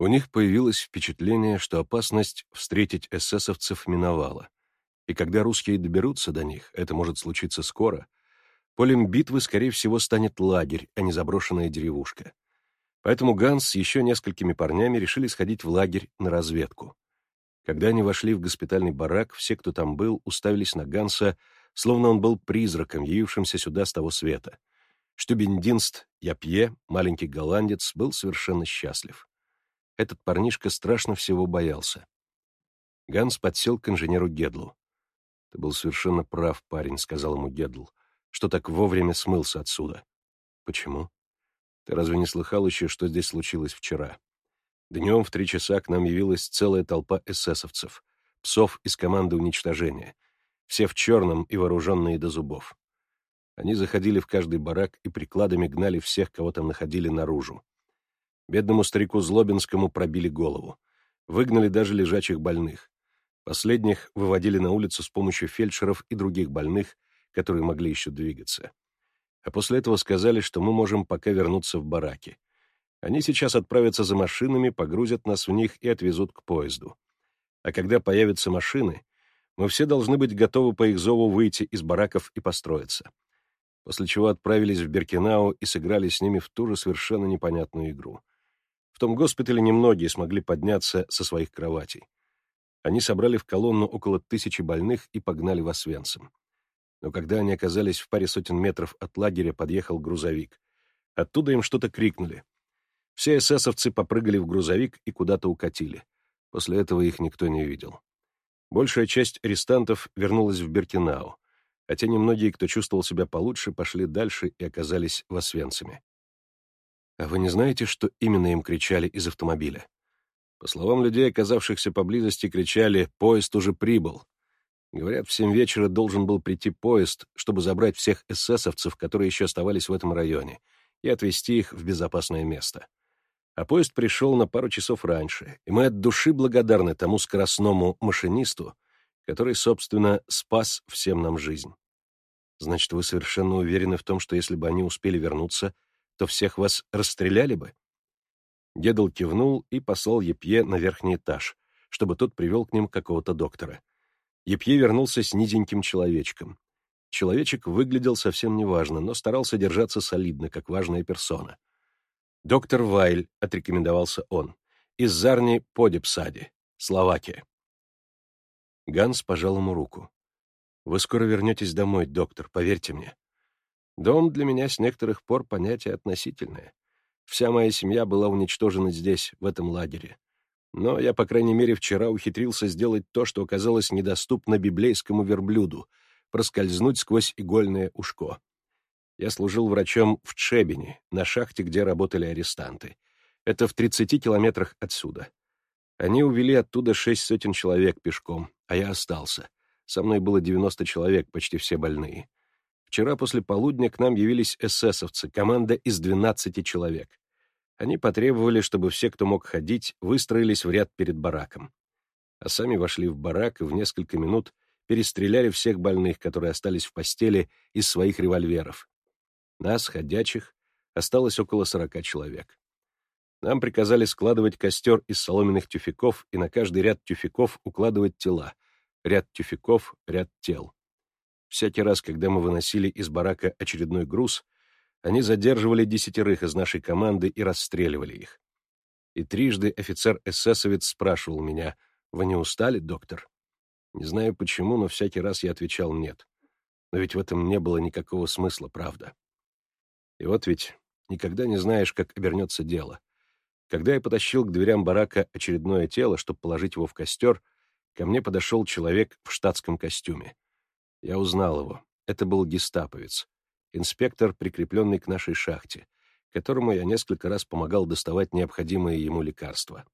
У них появилось впечатление, что опасность встретить эсэсовцев миновала, и когда русские доберутся до них, это может случиться скоро, полем битвы, скорее всего, станет лагерь, а не заброшенная деревушка. Поэтому Ганс с еще несколькими парнями решили сходить в лагерь на разведку. Когда они вошли в госпитальный барак, все, кто там был, уставились на Ганса, словно он был призраком, явившимся сюда с того света. Штюбендинст Япье, маленький голландец, был совершенно счастлив. Этот парнишка страшно всего боялся. Ганс подсел к инженеру Гедлу. «Ты был совершенно прав, парень», — сказал ему Гедл, «что так вовремя смылся отсюда». «Почему?» «Ты разве не слыхал еще, что здесь случилось вчера?» Днем в три часа к нам явилась целая толпа эсэсовцев, псов из команды уничтожения, все в черном и вооруженные до зубов. Они заходили в каждый барак и прикладами гнали всех, кого там находили, наружу. Бедному старику Злобинскому пробили голову. Выгнали даже лежачих больных. Последних выводили на улицу с помощью фельдшеров и других больных, которые могли еще двигаться. А после этого сказали, что мы можем пока вернуться в бараки. Они сейчас отправятся за машинами, погрузят нас в них и отвезут к поезду. А когда появятся машины, мы все должны быть готовы по их зову выйти из бараков и построиться. После чего отправились в Беркинау и сыграли с ними в ту же совершенно непонятную игру. В том госпитале немногие смогли подняться со своих кроватей. Они собрали в колонну около тысячи больных и погнали в Освенцим. Но когда они оказались в паре сотен метров от лагеря, подъехал грузовик. Оттуда им что-то крикнули. Все эсэсовцы попрыгали в грузовик и куда-то укатили. После этого их никто не видел. Большая часть арестантов вернулась в Беркинау, а те немногие, кто чувствовал себя получше, пошли дальше и оказались в Освенциме. А вы не знаете, что именно им кричали из автомобиля? По словам людей, оказавшихся поблизости, кричали «Поезд уже прибыл». Говорят, в семь вечера должен был прийти поезд, чтобы забрать всех эсэсовцев, которые еще оставались в этом районе, и отвезти их в безопасное место. А поезд пришел на пару часов раньше, и мы от души благодарны тому скоростному машинисту, который, собственно, спас всем нам жизнь. Значит, вы совершенно уверены в том, что если бы они успели вернуться, то всех вас расстреляли бы?» Гедл кивнул и послал Епье на верхний этаж, чтобы тот привел к ним какого-то доктора. Епье вернулся с низеньким человечком. Человечек выглядел совсем неважно, но старался держаться солидно, как важная персона. «Доктор Вайль», — отрекомендовался он, — «из Зарни Подепсади, Словакия». Ганс пожал ему руку. «Вы скоро вернетесь домой, доктор, поверьте мне. Дом для меня с некоторых пор понятие относительное. Вся моя семья была уничтожена здесь, в этом лагере. Но я, по крайней мере, вчера ухитрился сделать то, что оказалось недоступно библейскому верблюду — проскользнуть сквозь игольное ушко. Я служил врачом в Чебине, на шахте, где работали арестанты. Это в 30 километрах отсюда. Они увели оттуда шесть сотен человек пешком, а я остался. Со мной было 90 человек, почти все больные. Вчера после полудня к нам явились эсэсовцы, команда из 12 человек. Они потребовали, чтобы все, кто мог ходить, выстроились в ряд перед бараком. А сами вошли в барак и в несколько минут перестреляли всех больных, которые остались в постели, из своих револьверов. Нас, ходячих, осталось около сорока человек. Нам приказали складывать костер из соломенных тюфяков и на каждый ряд тюфяков укладывать тела. Ряд тюфяков, ряд тел. Всякий раз, когда мы выносили из барака очередной груз, они задерживали десятерых из нашей команды и расстреливали их. И трижды офицер-эсэсовец спрашивал меня, «Вы не устали, доктор?» Не знаю почему, но всякий раз я отвечал «нет». Но ведь в этом не было никакого смысла, правда. И вот ведь никогда не знаешь, как обернется дело. Когда я потащил к дверям барака очередное тело, чтобы положить его в костер, ко мне подошел человек в штатском костюме. Я узнал его. Это был гестаповец, инспектор, прикрепленный к нашей шахте, которому я несколько раз помогал доставать необходимые ему лекарства.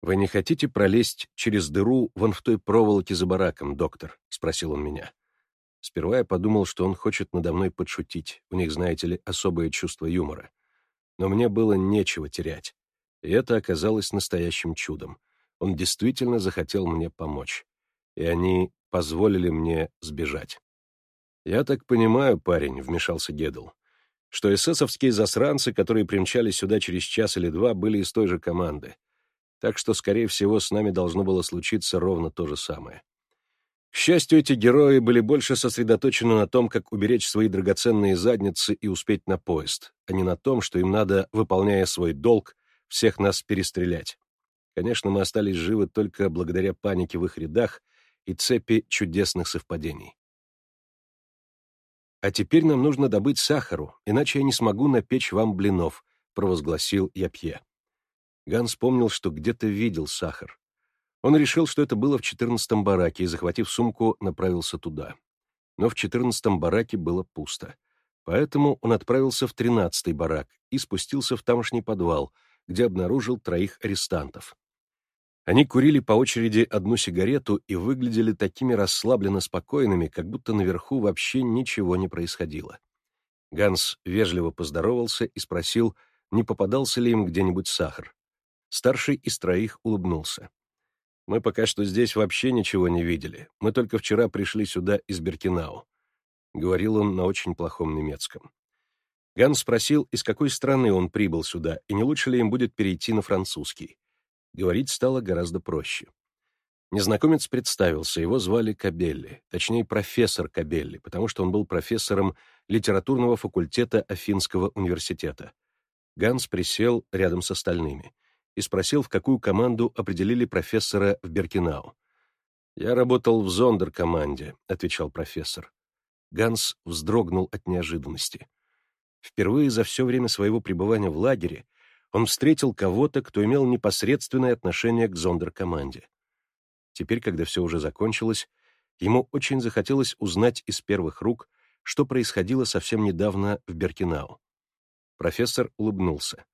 «Вы не хотите пролезть через дыру вон в той проволоке за бараком, доктор?» — спросил он меня. Сперва я подумал, что он хочет надо мной подшутить, у них, знаете ли, особое чувство юмора. Но мне было нечего терять. И это оказалось настоящим чудом. Он действительно захотел мне помочь. И они позволили мне сбежать. «Я так понимаю, парень», — вмешался Гедл, что эсэсовские засранцы, которые примчались сюда через час или два, были из той же команды. Так что, скорее всего, с нами должно было случиться ровно то же самое. К счастью, эти герои были больше сосредоточены на том, как уберечь свои драгоценные задницы и успеть на поезд, а не на том, что им надо, выполняя свой долг, всех нас перестрелять. Конечно, мы остались живы только благодаря панике в их рядах и цепи чудесных совпадений. «А теперь нам нужно добыть сахару, иначе я не смогу напечь вам блинов», — провозгласил Япье. Ганс помнил, что где-то видел сахар. Он решил, что это было в четырнадцатом бараке, и, захватив сумку, направился туда. Но в четырнадцатом бараке было пусто. Поэтому он отправился в тринадцатый барак и спустился в тамошний подвал, где обнаружил троих арестантов. Они курили по очереди одну сигарету и выглядели такими расслабленно спокойными, как будто наверху вообще ничего не происходило. Ганс вежливо поздоровался и спросил, не попадался ли им где-нибудь сахар. Старший из троих улыбнулся. Мы пока что здесь вообще ничего не видели. Мы только вчера пришли сюда из Беркинау. Говорил он на очень плохом немецком. Ганс спросил, из какой страны он прибыл сюда, и не лучше ли им будет перейти на французский. Говорить стало гораздо проще. Незнакомец представился, его звали Кабелли, точнее, профессор Кабелли, потому что он был профессором литературного факультета Афинского университета. Ганс присел рядом с остальными — и спросил, в какую команду определили профессора в Беркинау. «Я работал в зондеркоманде», — отвечал профессор. Ганс вздрогнул от неожиданности. Впервые за все время своего пребывания в лагере он встретил кого-то, кто имел непосредственное отношение к зондеркоманде. Теперь, когда все уже закончилось, ему очень захотелось узнать из первых рук, что происходило совсем недавно в Беркинау. Профессор улыбнулся.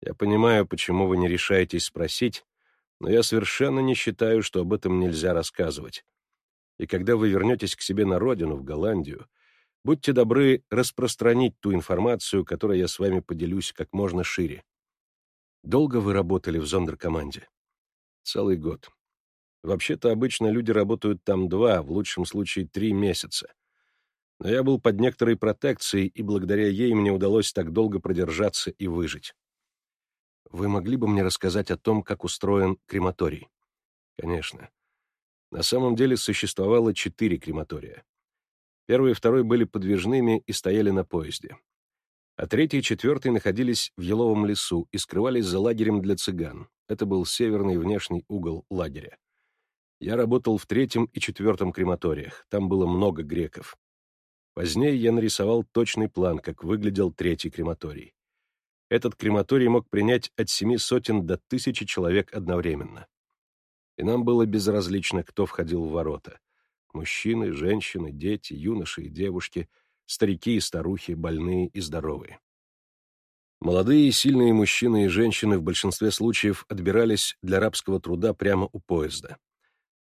Я понимаю, почему вы не решаетесь спросить, но я совершенно не считаю, что об этом нельзя рассказывать. И когда вы вернетесь к себе на родину, в Голландию, будьте добры распространить ту информацию, которой я с вами поделюсь как можно шире. Долго вы работали в зондеркоманде? Целый год. Вообще-то обычно люди работают там два, в лучшем случае три месяца. Но я был под некоторой протекцией, и благодаря ей мне удалось так долго продержаться и выжить. Вы могли бы мне рассказать о том, как устроен крематорий? Конечно. На самом деле существовало четыре крематория. Первый и второй были подвижными и стояли на поезде. А третий и четвертый находились в Еловом лесу и скрывались за лагерем для цыган. Это был северный внешний угол лагеря. Я работал в третьем и четвертом крематориях, там было много греков. Позднее я нарисовал точный план, как выглядел третий крематорий этот крематорий мог принять от семи сотен до тысячи человек одновременно. И нам было безразлично, кто входил в ворота. Мужчины, женщины, дети, юноши и девушки, старики и старухи, больные и здоровые. Молодые и сильные мужчины и женщины в большинстве случаев отбирались для рабского труда прямо у поезда.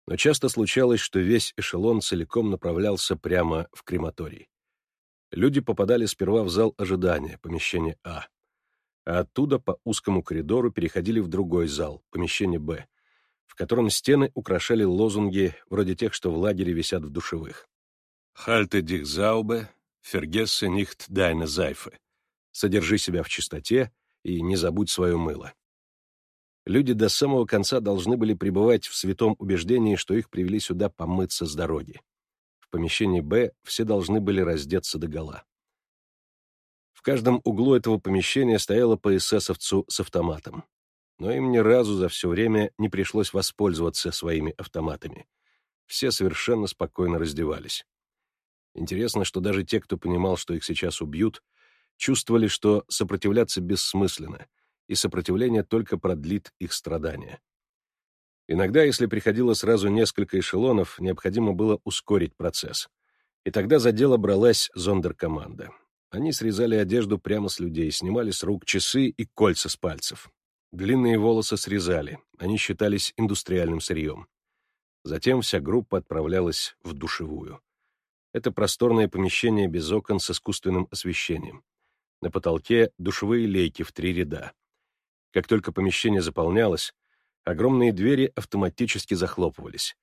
Но часто случалось, что весь эшелон целиком направлялся прямо в крематорий. Люди попадали сперва в зал ожидания, помещение А а оттуда по узкому коридору переходили в другой зал, помещение «Б», в котором стены украшали лозунги вроде тех, что в лагере висят в душевых. «Halte dich sauber, vergesse nicht deine Seife» — «Содержи себя в чистоте и не забудь свое мыло». Люди до самого конца должны были пребывать в святом убеждении, что их привели сюда помыться с дороги. В помещении «Б» все должны были раздеться догола. В каждом углу этого помещения стояло по эсэсовцу с автоматом. Но им ни разу за все время не пришлось воспользоваться своими автоматами. Все совершенно спокойно раздевались. Интересно, что даже те, кто понимал, что их сейчас убьют, чувствовали, что сопротивляться бессмысленно, и сопротивление только продлит их страдания. Иногда, если приходило сразу несколько эшелонов, необходимо было ускорить процесс. И тогда за дело бралась зондеркоманда. Они срезали одежду прямо с людей, снимали с рук часы и кольца с пальцев. Длинные волосы срезали, они считались индустриальным сырьем. Затем вся группа отправлялась в душевую. Это просторное помещение без окон с искусственным освещением. На потолке душевые лейки в три ряда. Как только помещение заполнялось, огромные двери автоматически захлопывались.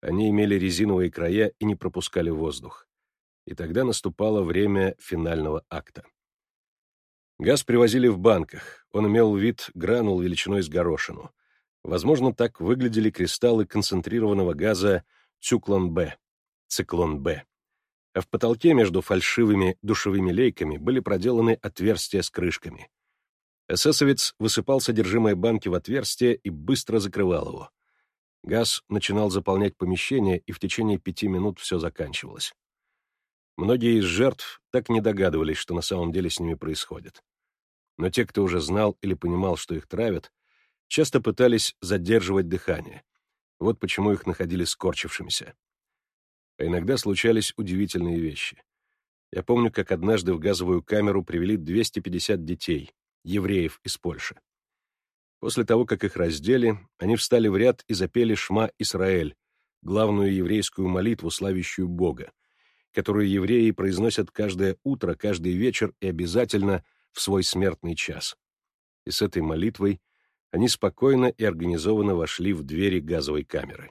Они имели резиновые края и не пропускали воздух и тогда наступало время финального акта. Газ привозили в банках, он имел вид гранул величиной с горошину. Возможно, так выглядели кристаллы концентрированного газа Цюклон-Б, Циклон-Б. А в потолке между фальшивыми душевыми лейками были проделаны отверстия с крышками. Эсэсовец высыпал содержимое банки в отверстие и быстро закрывал его. Газ начинал заполнять помещение, и в течение пяти минут все заканчивалось. Многие из жертв так не догадывались, что на самом деле с ними происходит. Но те, кто уже знал или понимал, что их травят, часто пытались задерживать дыхание. Вот почему их находили скорчившимися. А иногда случались удивительные вещи. Я помню, как однажды в газовую камеру привели 250 детей, евреев из Польши. После того, как их раздели, они встали в ряд и запели «Шма Исраэль», главную еврейскую молитву, славящую Бога, которую евреи произносят каждое утро, каждый вечер и обязательно в свой смертный час. И с этой молитвой они спокойно и организованно вошли в двери газовой камеры.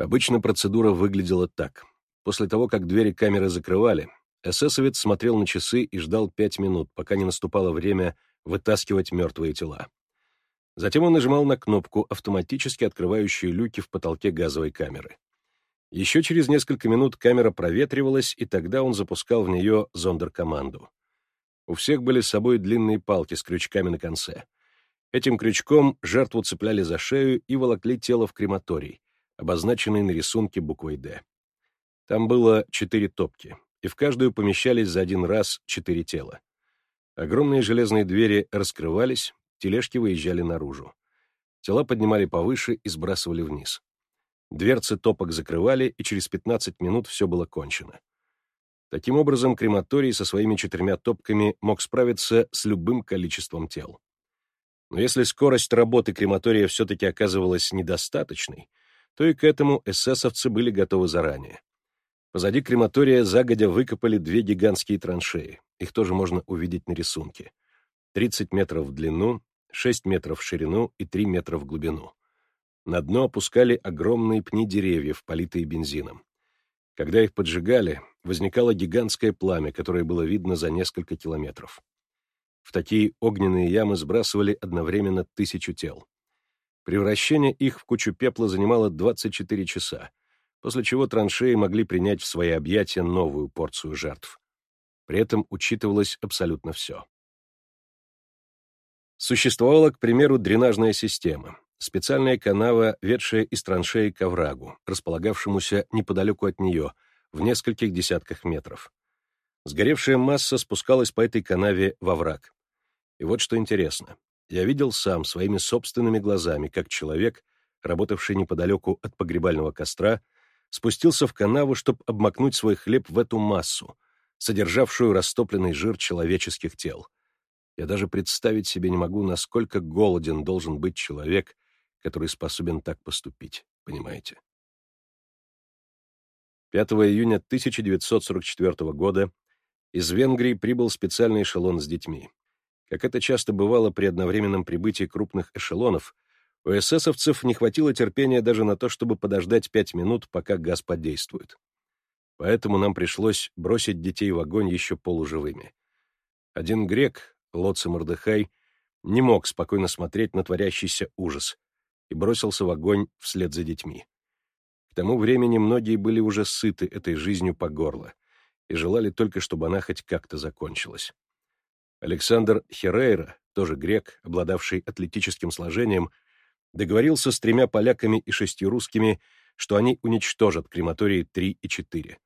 Обычно процедура выглядела так. После того, как двери камеры закрывали, эсэсовец смотрел на часы и ждал пять минут, пока не наступало время вытаскивать мертвые тела. Затем он нажимал на кнопку, автоматически открывающую люки в потолке газовой камеры. Еще через несколько минут камера проветривалась, и тогда он запускал в нее зондеркоманду. У всех были с собой длинные палки с крючками на конце. Этим крючком жертву цепляли за шею и волокли тело в крематорий, обозначенный на рисунке буквой «Д». Там было четыре топки, и в каждую помещались за один раз четыре тела. Огромные железные двери раскрывались, тележки выезжали наружу. Тела поднимали повыше и сбрасывали вниз. Дверцы топок закрывали, и через 15 минут все было кончено. Таким образом, крематорий со своими четырьмя топками мог справиться с любым количеством тел. Но если скорость работы крематория все-таки оказывалась недостаточной, то и к этому эсэсовцы были готовы заранее. Позади крематория загодя выкопали две гигантские траншеи. Их тоже можно увидеть на рисунке. 30 метров в длину, 6 метров в ширину и 3 метра в глубину. На дно опускали огромные пни деревьев, политые бензином. Когда их поджигали, возникало гигантское пламя, которое было видно за несколько километров. В такие огненные ямы сбрасывали одновременно тысячу тел. Превращение их в кучу пепла занимало 24 часа, после чего траншеи могли принять в свои объятия новую порцию жертв. При этом учитывалось абсолютно все. Существовала, к примеру, дренажная система, специальная канава, ведшая из траншеи к оврагу, располагавшемуся неподалеку от нее, в нескольких десятках метров. Сгоревшая масса спускалась по этой канаве во враг. И вот что интересно. Я видел сам своими собственными глазами, как человек, работавший неподалеку от погребального костра, спустился в канаву, чтобы обмакнуть свой хлеб в эту массу, содержавшую растопленный жир человеческих тел. Я даже представить себе не могу, насколько голоден должен быть человек, который способен так поступить, понимаете? 5 июня 1944 года из Венгрии прибыл специальный эшелон с детьми. Как это часто бывало при одновременном прибытии крупных эшелонов, у эсэсовцев не хватило терпения даже на то, чтобы подождать пять минут, пока газ подействует. Поэтому нам пришлось бросить детей в огонь еще полуживыми. Один грек, Лоци Мордыхай, не мог спокойно смотреть на творящийся ужас, и бросился в огонь вслед за детьми. К тому времени многие были уже сыты этой жизнью по горло и желали только, чтобы она хоть как-то закончилась. Александр Херейра, тоже грек, обладавший атлетическим сложением, договорился с тремя поляками и шестью русскими, что они уничтожат крематории 3 и 4.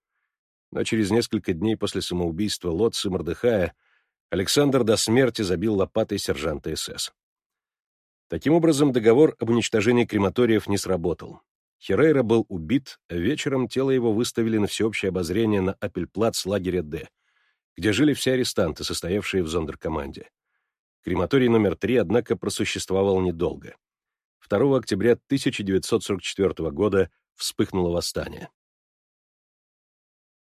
Но через несколько дней после самоубийства Лотцы Мордыхая Александр до смерти забил лопатой сержанта СС. Таким образом, договор об уничтожении крематориев не сработал. Херейра был убит, а вечером тело его выставили на всеобщее обозрение на Апельплац лагеря «Д», где жили все арестанты, состоявшие в зондеркоманде. Крематорий номер три, однако, просуществовал недолго. 2 октября 1944 года вспыхнуло восстание.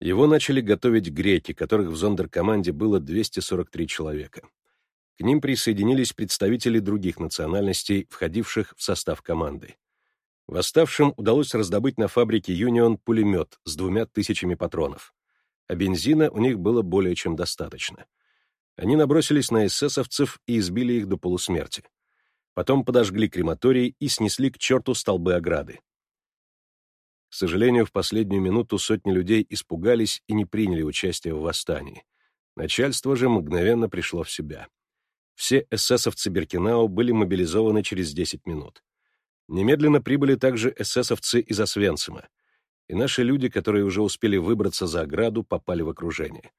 Его начали готовить греки, которых в зондеркоманде было 243 человека. К ним присоединились представители других национальностей, входивших в состав команды. Восставшим удалось раздобыть на фабрике «Юнион» пулемет с двумя тысячами патронов, а бензина у них было более чем достаточно. Они набросились на эсэсовцев и избили их до полусмерти. Потом подожгли крематорий и снесли к черту столбы ограды. К сожалению, в последнюю минуту сотни людей испугались и не приняли участие в восстании. Начальство же мгновенно пришло в себя. Все эсэсовцы Беркинау были мобилизованы через 10 минут. Немедленно прибыли также эсэсовцы из Освенцима, и наши люди, которые уже успели выбраться за ограду, попали в окружение.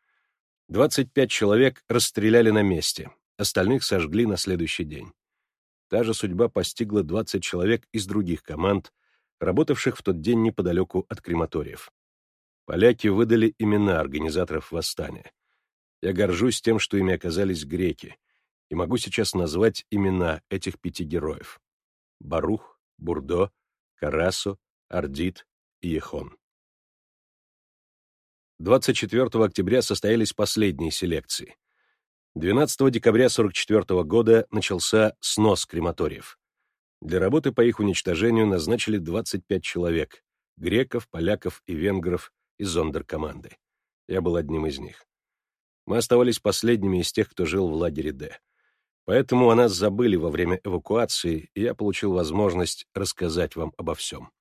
25 человек расстреляли на месте, остальных сожгли на следующий день. Та же судьба постигла 20 человек из других команд, работавших в тот день неподалеку от крематориев. Поляки выдали имена организаторов восстания. Я горжусь тем, что ими оказались греки, и могу сейчас назвать имена этих пяти героев. Барух, Бурдо, Карасо, Ардит и Ехон. 24 октября состоялись последние селекции. 12 декабря 1944 года начался снос крематориев. Для работы по их уничтожению назначили 25 человек — греков, поляков и венгров из зондеркоманды. Я был одним из них. Мы оставались последними из тех, кто жил в лагере «Д». Поэтому о нас забыли во время эвакуации, и я получил возможность рассказать вам обо всем.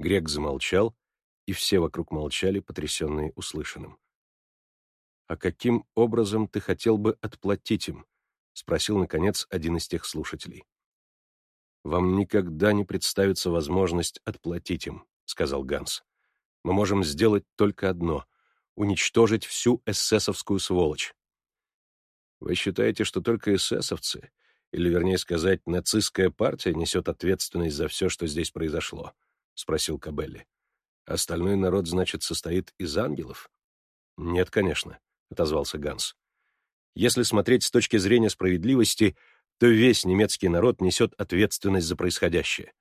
Грек замолчал, и все вокруг молчали, потрясенные услышанным. «А каким образом ты хотел бы отплатить им?» — спросил, наконец, один из тех слушателей. «Вам никогда не представится возможность отплатить им», — сказал Ганс. «Мы можем сделать только одно — уничтожить всю эсэсовскую сволочь». «Вы считаете, что только эсэсовцы, или, вернее сказать, нацистская партия несет ответственность за все, что здесь произошло?» — спросил Кабелли. «Остальной народ, значит, состоит из ангелов?» «Нет, конечно», — отозвался Ганс. «Если смотреть с точки зрения справедливости, то весь немецкий народ несет ответственность за происходящее.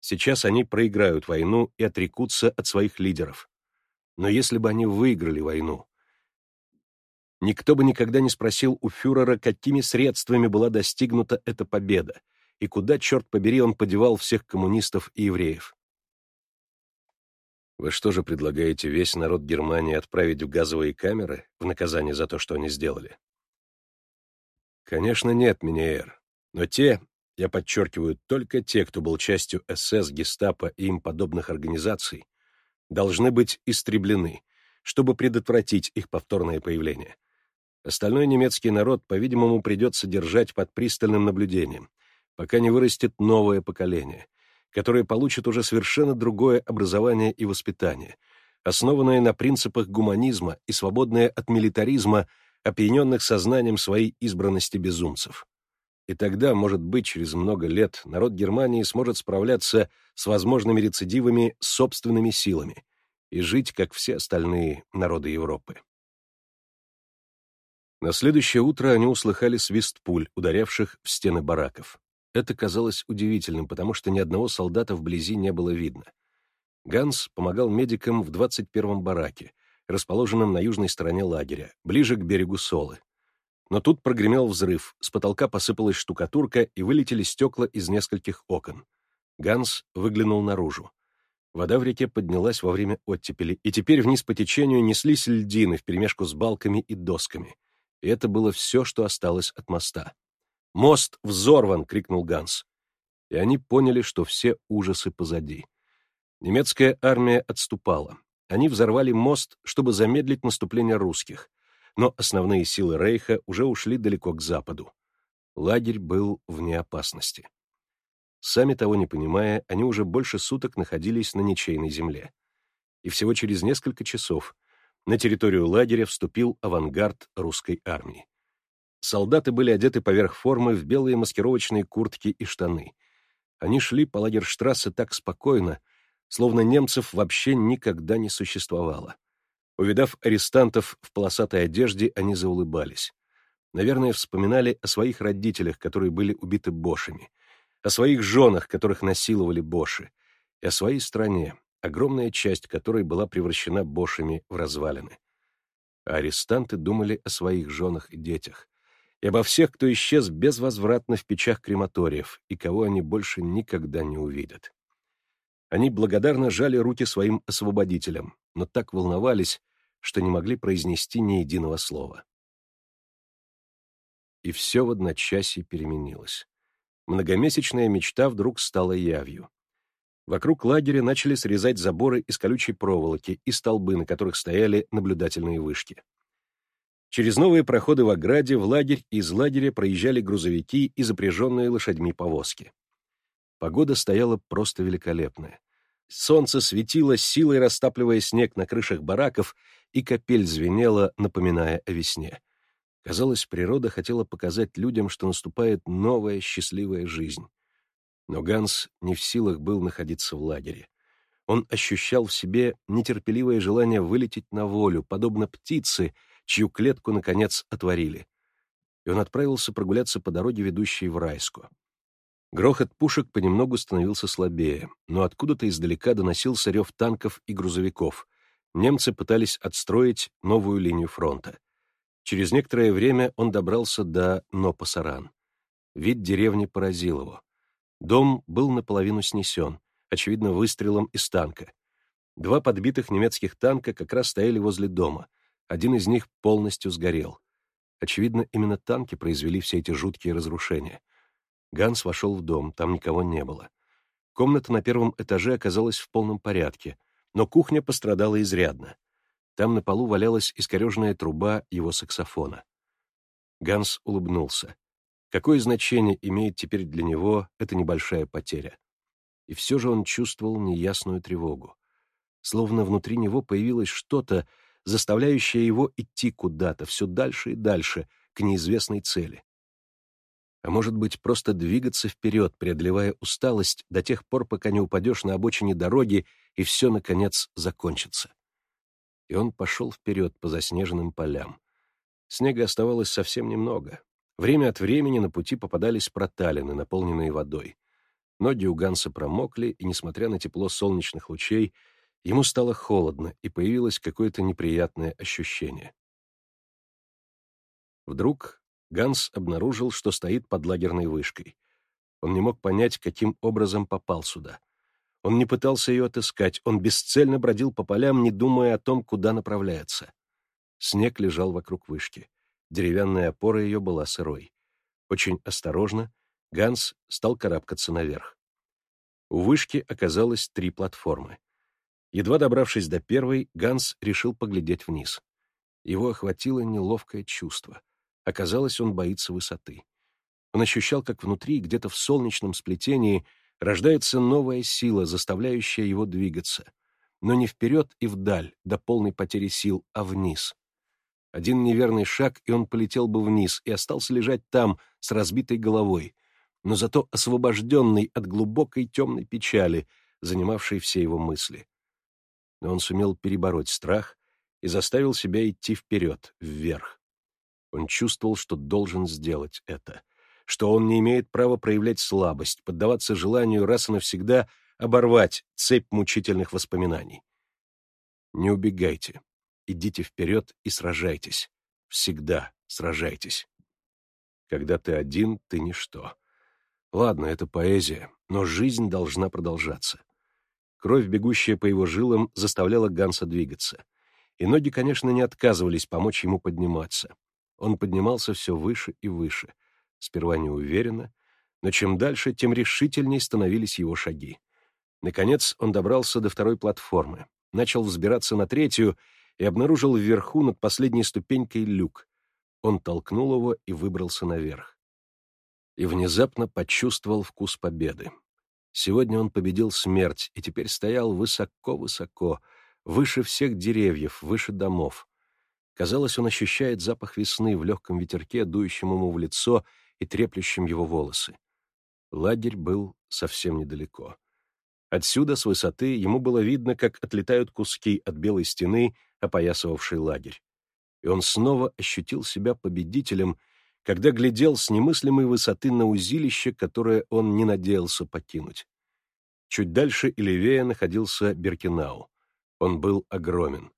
Сейчас они проиграют войну и отрекутся от своих лидеров. Но если бы они выиграли войну, никто бы никогда не спросил у фюрера, какими средствами была достигнута эта победа, и куда, черт побери, он подевал всех коммунистов и евреев. Вы что же предлагаете весь народ Германии отправить в газовые камеры в наказание за то, что они сделали? Конечно, нет, Миниэр. Но те, я подчеркиваю, только те, кто был частью СС, Гестапо и им подобных организаций, должны быть истреблены, чтобы предотвратить их повторное появление. Остальной немецкий народ, по-видимому, придется держать под пристальным наблюдением, пока не вырастет новое поколение, которое получит уже совершенно другое образование и воспитание, основанное на принципах гуманизма и свободное от милитаризма опьяненных сознанием своей избранности безумцев. И тогда, может быть, через много лет народ Германии сможет справляться с возможными рецидивами собственными силами и жить, как все остальные народы Европы. На следующее утро они услыхали свист пуль, ударявших в стены бараков. Это казалось удивительным, потому что ни одного солдата вблизи не было видно. Ганс помогал медикам в 21-м бараке, расположенном на южной стороне лагеря, ближе к берегу Солы. Но тут прогремел взрыв, с потолка посыпалась штукатурка и вылетели стекла из нескольких окон. Ганс выглянул наружу. Вода в реке поднялась во время оттепели, и теперь вниз по течению неслись льдины вперемешку с балками и досками. И это было все, что осталось от моста. «Мост взорван!» — крикнул Ганс. И они поняли, что все ужасы позади. Немецкая армия отступала. Они взорвали мост, чтобы замедлить наступление русских, но основные силы Рейха уже ушли далеко к западу. Лагерь был вне опасности. Сами того не понимая, они уже больше суток находились на ничейной земле. И всего через несколько часов на территорию лагеря вступил авангард русской армии. Солдаты были одеты поверх формы в белые маскировочные куртки и штаны. Они шли по лагерштрассе так спокойно, словно немцев вообще никогда не существовало. Увидав арестантов в полосатой одежде, они заулыбались. Наверное, вспоминали о своих родителях, которые были убиты бошами, о своих женах, которых насиловали боши, и о своей стране, огромная часть которой была превращена бошами в развалины. А арестанты думали о своих женах и детях, и обо всех, кто исчез безвозвратно в печах крематориев и кого они больше никогда не увидят. Они благодарно жали руки своим освободителям, но так волновались, что не могли произнести ни единого слова. И все в одночасье переменилось. Многомесячная мечта вдруг стала явью. Вокруг лагеря начали срезать заборы из колючей проволоки и столбы, на которых стояли наблюдательные вышки. Через новые проходы в ограде в лагерь и из лагеря проезжали грузовики и запряженные лошадьми повозки. Погода стояла просто великолепная. Солнце светило, силой растапливая снег на крышах бараков, и капель звенела, напоминая о весне. Казалось, природа хотела показать людям, что наступает новая счастливая жизнь. Но Ганс не в силах был находиться в лагере. Он ощущал в себе нетерпеливое желание вылететь на волю, подобно птице, чью клетку, наконец, отворили. И он отправился прогуляться по дороге, ведущей в Райску. Грохот пушек понемногу становился слабее, но откуда-то издалека доносился рев танков и грузовиков. Немцы пытались отстроить новую линию фронта. Через некоторое время он добрался до Нопасаран. Вид деревни поразил его. Дом был наполовину снесен, очевидно, выстрелом из танка. Два подбитых немецких танка как раз стояли возле дома. Один из них полностью сгорел. Очевидно, именно танки произвели все эти жуткие разрушения. Ганс вошел в дом, там никого не было. Комната на первом этаже оказалась в полном порядке, но кухня пострадала изрядно. Там на полу валялась искореженная труба его саксофона. Ганс улыбнулся. Какое значение имеет теперь для него эта небольшая потеря? И все же он чувствовал неясную тревогу. Словно внутри него появилось что-то, заставляющее его идти куда-то, все дальше и дальше, к неизвестной цели. А может быть, просто двигаться вперед, преодолевая усталость до тех пор, пока не упадешь на обочине дороги, и все, наконец, закончится. И он пошел вперед по заснеженным полям. Снега оставалось совсем немного, Время от времени на пути попадались проталины, наполненные водой. Ноги у Ганса промокли, и, несмотря на тепло солнечных лучей, ему стало холодно, и появилось какое-то неприятное ощущение. Вдруг Ганс обнаружил, что стоит под лагерной вышкой. Он не мог понять, каким образом попал сюда. Он не пытался ее отыскать, он бесцельно бродил по полям, не думая о том, куда направляется. Снег лежал вокруг вышки. Деревянная опора ее была сырой. Очень осторожно Ганс стал карабкаться наверх. У вышки оказалось три платформы. Едва добравшись до первой, Ганс решил поглядеть вниз. Его охватило неловкое чувство. Оказалось, он боится высоты. Он ощущал, как внутри, где-то в солнечном сплетении, рождается новая сила, заставляющая его двигаться. Но не вперед и вдаль, до полной потери сил, а вниз. Один неверный шаг, и он полетел бы вниз и остался лежать там с разбитой головой, но зато освобожденный от глубокой темной печали, занимавшей все его мысли. Но он сумел перебороть страх и заставил себя идти вперед, вверх. Он чувствовал, что должен сделать это, что он не имеет права проявлять слабость, поддаваться желанию раз и навсегда оборвать цепь мучительных воспоминаний. Не убегайте, идите вперед и сражайтесь. Всегда сражайтесь. Когда ты один, ты ничто. Ладно, это поэзия, но жизнь должна продолжаться. Кровь, бегущая по его жилам, заставляла Ганса двигаться. И ноги, конечно, не отказывались помочь ему подниматься. Он поднимался все выше и выше. Сперва неуверенно, но чем дальше, тем решительней становились его шаги. Наконец он добрался до второй платформы, начал взбираться на третью и обнаружил вверху над последней ступенькой люк. Он толкнул его и выбрался наверх. И внезапно почувствовал вкус победы. Сегодня он победил смерть и теперь стоял высоко-высоко, выше всех деревьев, выше домов. Казалось, он ощущает запах весны в легком ветерке, дующем ему в лицо и треплющем его волосы. Лагерь был совсем недалеко. Отсюда, с высоты, ему было видно, как отлетают куски от белой стены, опоясывавшей лагерь. И он снова ощутил себя победителем, когда глядел с немыслимой высоты на узилище, которое он не надеялся покинуть. Чуть дальше и левее находился Беркинау. Он был огромен.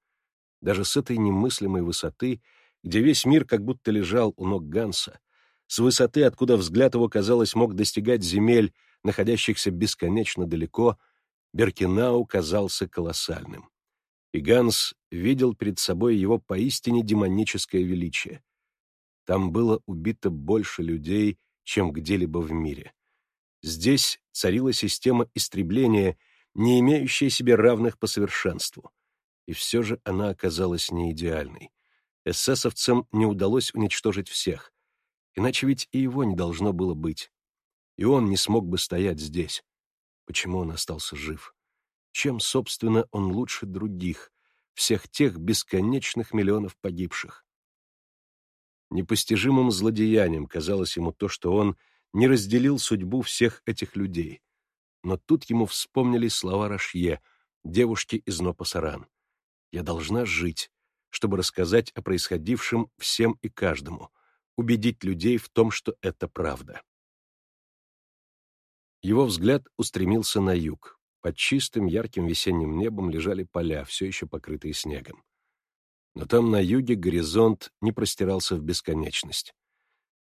Даже с этой немыслимой высоты, где весь мир как будто лежал у ног Ганса, с высоты, откуда взгляд его, казалось, мог достигать земель, находящихся бесконечно далеко, Беркинау казался колоссальным. И Ганс видел перед собой его поистине демоническое величие. Там было убито больше людей, чем где-либо в мире. Здесь царила система истребления, не имеющая себе равных по совершенству. И все же она оказалась не идеальной. Эсэсовцам не удалось уничтожить всех. Иначе ведь и его не должно было быть. И он не смог бы стоять здесь. Почему он остался жив? Чем, собственно, он лучше других, всех тех бесконечных миллионов погибших? Непостижимым злодеянием казалось ему то, что он не разделил судьбу всех этих людей. Но тут ему вспомнили слова Рашье, девушки из Нопасаран. «Я должна жить, чтобы рассказать о происходившем всем и каждому, убедить людей в том, что это правда». Его взгляд устремился на юг. Под чистым, ярким весенним небом лежали поля, все еще покрытые снегом. Но там на юге горизонт не простирался в бесконечность.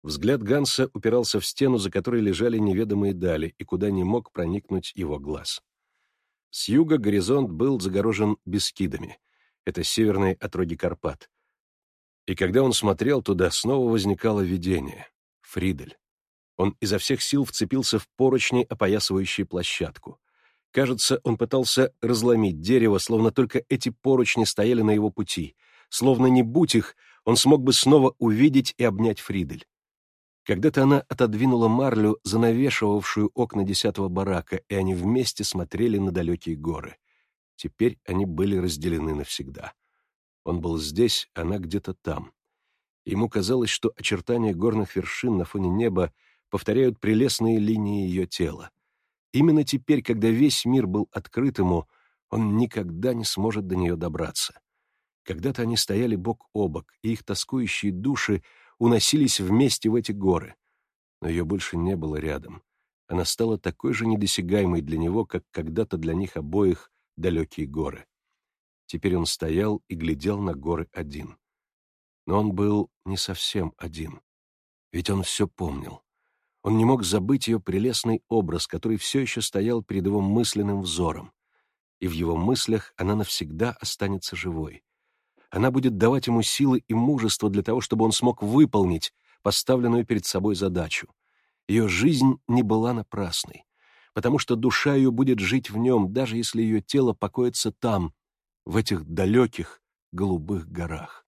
Взгляд Ганса упирался в стену, за которой лежали неведомые дали, и куда не мог проникнуть его глаз. С юга горизонт был загорожен бескидами. Это северные отроги Карпат. И когда он смотрел туда, снова возникало видение. Фридель. Он изо всех сил вцепился в поручни, опоясывающие площадку. Кажется, он пытался разломить дерево, словно только эти поручни стояли на его пути. Словно не будь их, он смог бы снова увидеть и обнять Фридель. Когда-то она отодвинула марлю, занавешивавшую окна десятого барака, и они вместе смотрели на далекие горы. Теперь они были разделены навсегда. Он был здесь, она где-то там. Ему казалось, что очертания горных вершин на фоне неба повторяют прелестные линии ее тела. Именно теперь, когда весь мир был открыт ему, он никогда не сможет до нее добраться. Когда-то они стояли бок о бок, и их тоскующие души уносились вместе в эти горы. Но ее больше не было рядом. Она стала такой же недосягаемой для него, как когда-то для них обоих далекие горы. Теперь он стоял и глядел на горы один. Но он был не совсем один. Ведь он все помнил. Он не мог забыть ее прелестный образ, который все еще стоял перед его мысленным взором. И в его мыслях она навсегда останется живой. Она будет давать ему силы и мужество для того, чтобы он смог выполнить поставленную перед собой задачу. Ее жизнь не была напрасной, потому что душа ее будет жить в нем, даже если ее тело покоится там, в этих далеких голубых горах.